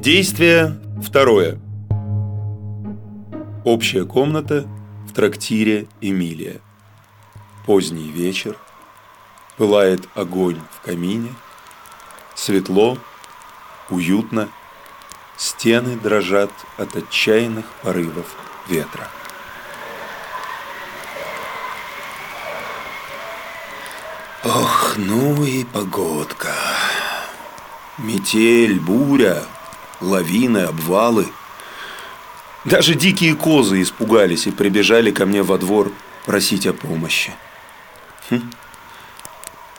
Действие второе. Общая комната в трактире Эмилия. Поздний вечер. Пылает огонь в камине. Светло, уютно. Стены дрожат от отчаянных порывов ветра. Ох, ну и погодка. Метель, буря, лавины, обвалы. Даже дикие козы испугались и прибежали ко мне во двор просить о помощи. Хм.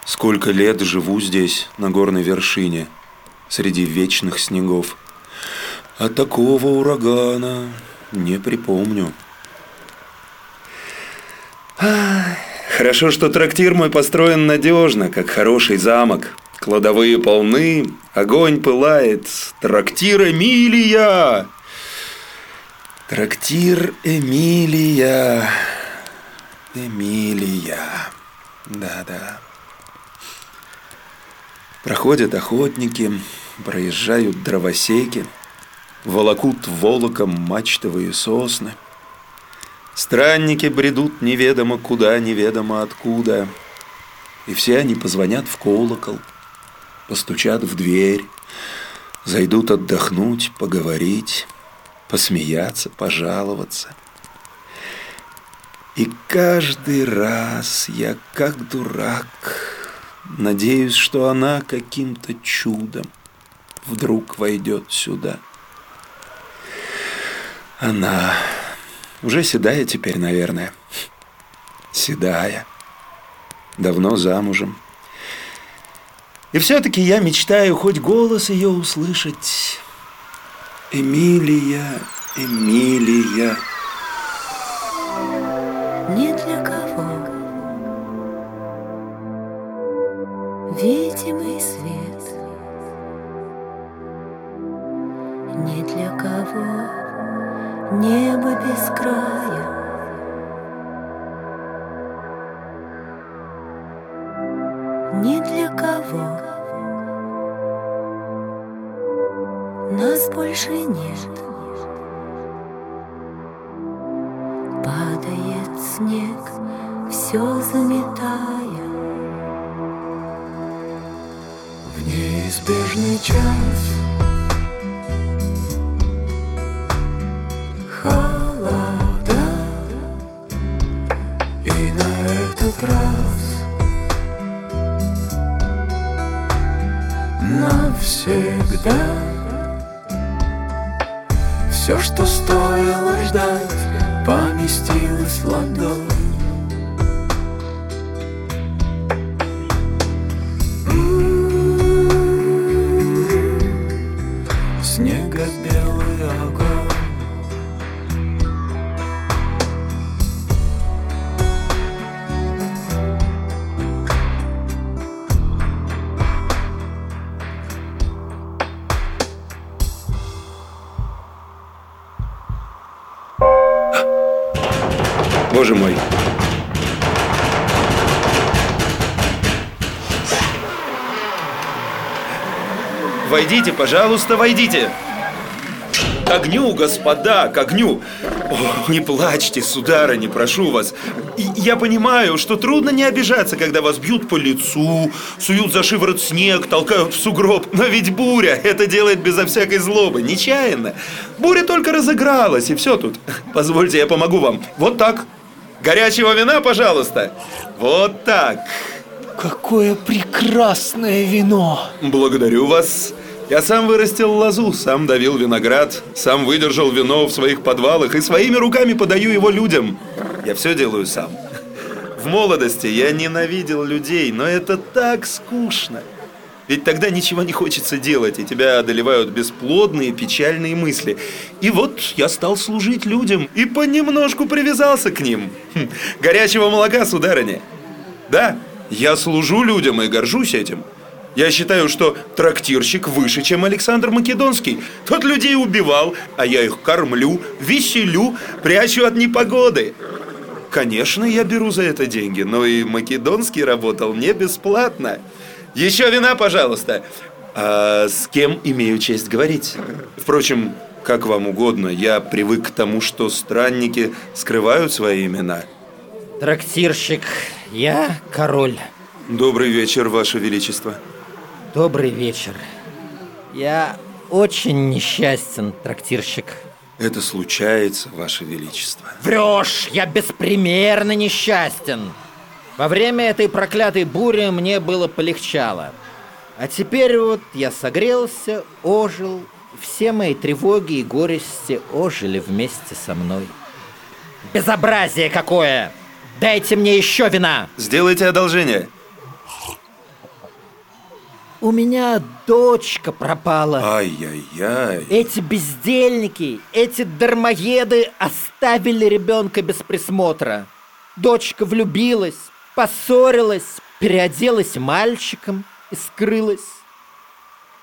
Сколько лет живу здесь, на горной вершине, среди вечных снегов. А такого урагана не припомню. Хорошо, что трактир мой построен надежно, как хороший замок, Кладовые полны, огонь пылает, трактир Эмилия! Трактир Эмилия. Эмилия. Да-да. Проходят охотники, проезжают дровосеки, волокут волоком мачтовые сосны. Странники бредут неведомо куда, неведомо откуда. И все они позвонят в колокол – постучат в дверь, зайдут отдохнуть, поговорить, посмеяться, пожаловаться. И каждый раз я, как дурак, надеюсь, что она каким-то чудом вдруг войдет сюда. Она уже седая теперь, наверное. Седая. Давно замужем. И все-таки я мечтаю хоть голос ее услышать. Эмилия, Эмилия. Не для кого. Видимый свет. Не для кого. Небо без края. больше нет Падает снег, все заметая. В неизбежный час Холода. И на этот раз Навсегда. Все, что стоило ждать, поместилось в ладонь. М-м-м. Снега белый огонь. Боже мой. Войдите, пожалуйста, войдите. К огню, господа, к огню. О, не плачьте, судары, не прошу вас. Я понимаю, что трудно не обижаться, когда вас бьют по лицу, суют за шиворот снег, толкают в сугроб. Но ведь буря это делает безо всякой злобы, нечаянно. Буря только разыгралась, и все тут. Позвольте, я помогу вам. Вот так. Горячего вина, пожалуйста. Вот так. Какое прекрасное вино! Благодарю вас. Я сам вырастил лозу, сам давил виноград, сам выдержал вино в своих подвалах и своими руками подаю его людям. Я все делаю сам. В молодости я ненавидел людей, но это так скучно. Ведь тогда ничего не хочется делать, и тебя одолевают бесплодные печальные мысли. И вот я стал служить людям и понемножку привязался к ним. Хм, горячего молока, сударыня. Да, я служу людям и горжусь этим. Я считаю, что трактирщик выше, чем Александр Македонский. Тот людей убивал, а я их кормлю, веселю, прячу от непогоды. Конечно, я беру за это деньги, но и Македонский работал не бесплатно. Еще вина, пожалуйста. А с кем имею честь говорить? Впрочем, как вам угодно, я привык к тому, что странники скрывают свои имена. Трактирщик, я король. Добрый вечер, Ваше Величество. Добрый вечер. Я очень несчастен, трактирщик. Это случается, Ваше Величество. Врешь, я беспримерно несчастен. Во время этой проклятой бури мне было полегчало. А теперь вот я согрелся, ожил, все мои тревоги и горести ожили вместе со мной. Безобразие какое! Дайте мне еще вина! Сделайте одолжение. У меня дочка пропала. Ай-яй-яй. Эти бездельники, эти дармоеды оставили ребенка без присмотра. Дочка влюбилась, поссорилась, переоделась мальчиком и скрылась.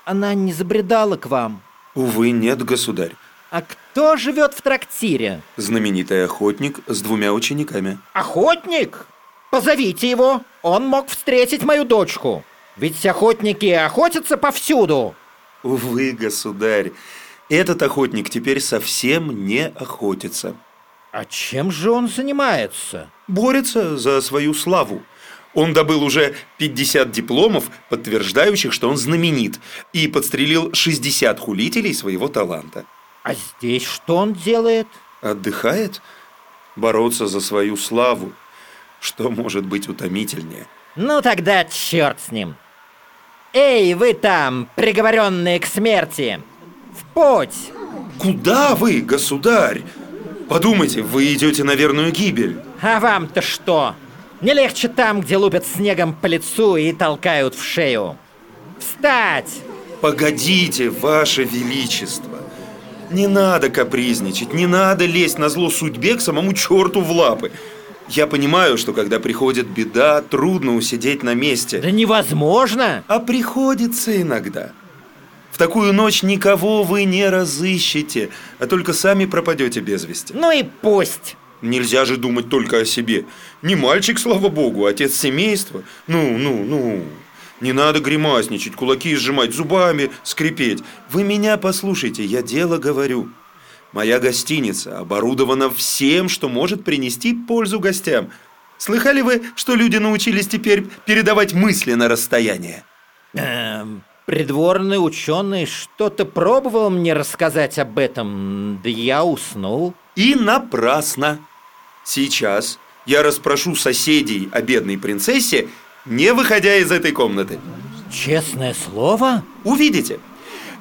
Она не забредала к вам. Увы, нет, государь. А кто живет в трактире? Знаменитый охотник с двумя учениками. Охотник? Позовите его. Он мог встретить мою дочку. Ведь охотники охотятся повсюду. Увы, государь, этот охотник теперь совсем не охотится. А чем же он занимается? Борется за свою славу. Он добыл уже 50 дипломов, подтверждающих, что он знаменит, и подстрелил 60 хулителей своего таланта. А здесь что он делает? Отдыхает? Бороться за свою славу. Что может быть утомительнее? Ну тогда черт с ним. Эй, вы там, приговоренные к смерти! В путь! Куда вы, государь? Подумайте, вы идете на верную гибель. А вам-то что? Не легче там, где лупят снегом по лицу и толкают в шею. Встать! Погодите, Ваше Величество. Не надо капризничать, не надо лезть на зло судьбе к самому черту в лапы. Я понимаю, что когда приходит беда, трудно усидеть на месте. Да невозможно! А приходится иногда. В такую ночь никого вы не разыщете, а только сами пропадете без вести. Ну и пусть. Нельзя же думать только о себе. Не мальчик, слава богу, а отец семейства. Ну, ну, ну. Не надо гримасничать, кулаки сжимать зубами, скрипеть. Вы меня послушайте, я дело говорю. Моя гостиница оборудована всем, что может принести пользу гостям. Слыхали вы, что люди научились теперь передавать мысли на расстояние? Эм, Придворный ученый что-то пробовал мне рассказать об этом, да я уснул. И напрасно. Сейчас я расспрошу соседей о бедной принцессе, не выходя из этой комнаты. Честное слово? Увидите.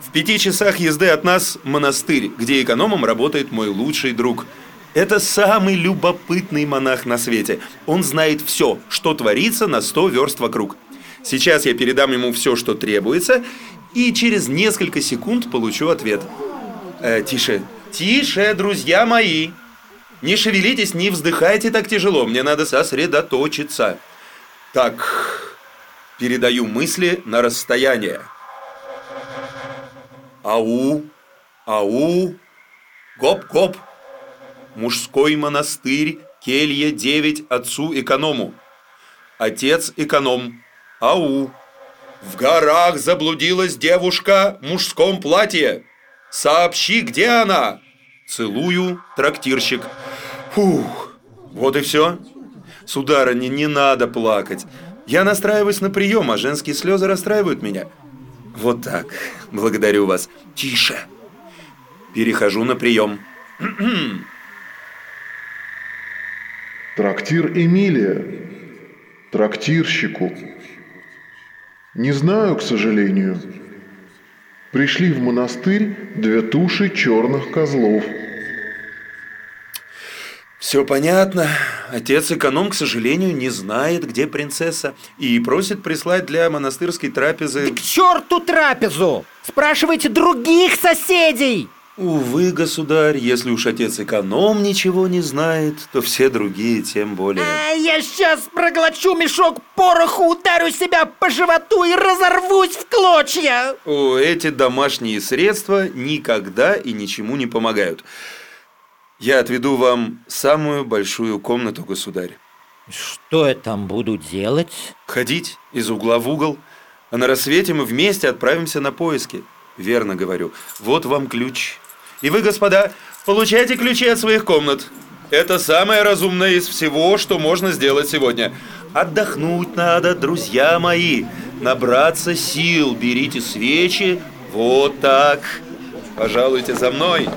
В пяти часах езды от нас монастырь, где экономом работает мой лучший друг. Это самый любопытный монах на свете. Он знает все, что творится на сто верст вокруг. Сейчас я передам ему все, что требуется, и через несколько секунд получу ответ. Э, тише, тише, друзья мои. Не шевелитесь, не вздыхайте так тяжело, мне надо сосредоточиться. Так, передаю мысли на расстояние. Ау, ау, гоп-гоп, мужской монастырь, келья 9 отцу-эконому. Отец-эконом, Ау! В горах заблудилась девушка в мужском платье. Сообщи, где она? Целую, трактирщик. Фух, вот и все. Сударыня, не надо плакать. Я настраиваюсь на прием, а женские слезы расстраивают меня. Вот так. Благодарю вас. Тише. Перехожу на прием. Трактир Эмилия. Трактирщику. Не знаю, к сожалению. Пришли в монастырь две туши черных козлов. Все понятно. Отец-эконом, к сожалению, не знает, где принцесса, и просит прислать для монастырской трапезы... Да к черту трапезу! Спрашивайте других соседей! Увы, государь, если уж отец эконом ничего не знает, то все другие тем более. А я сейчас проглочу мешок пороху, ударю себя по животу и разорвусь в клочья. О, эти домашние средства никогда и ничему не помогают. Я отведу вам самую большую комнату, государь. Что я там буду делать? Ходить из угла в угол. А на рассвете мы вместе отправимся на поиски. Верно говорю. Вот вам ключ. И вы, господа, получайте ключи от своих комнат. Это самое разумное из всего, что можно сделать сегодня. Отдохнуть надо, друзья мои. Набраться сил. Берите свечи. Вот так. Пожалуйте за мной.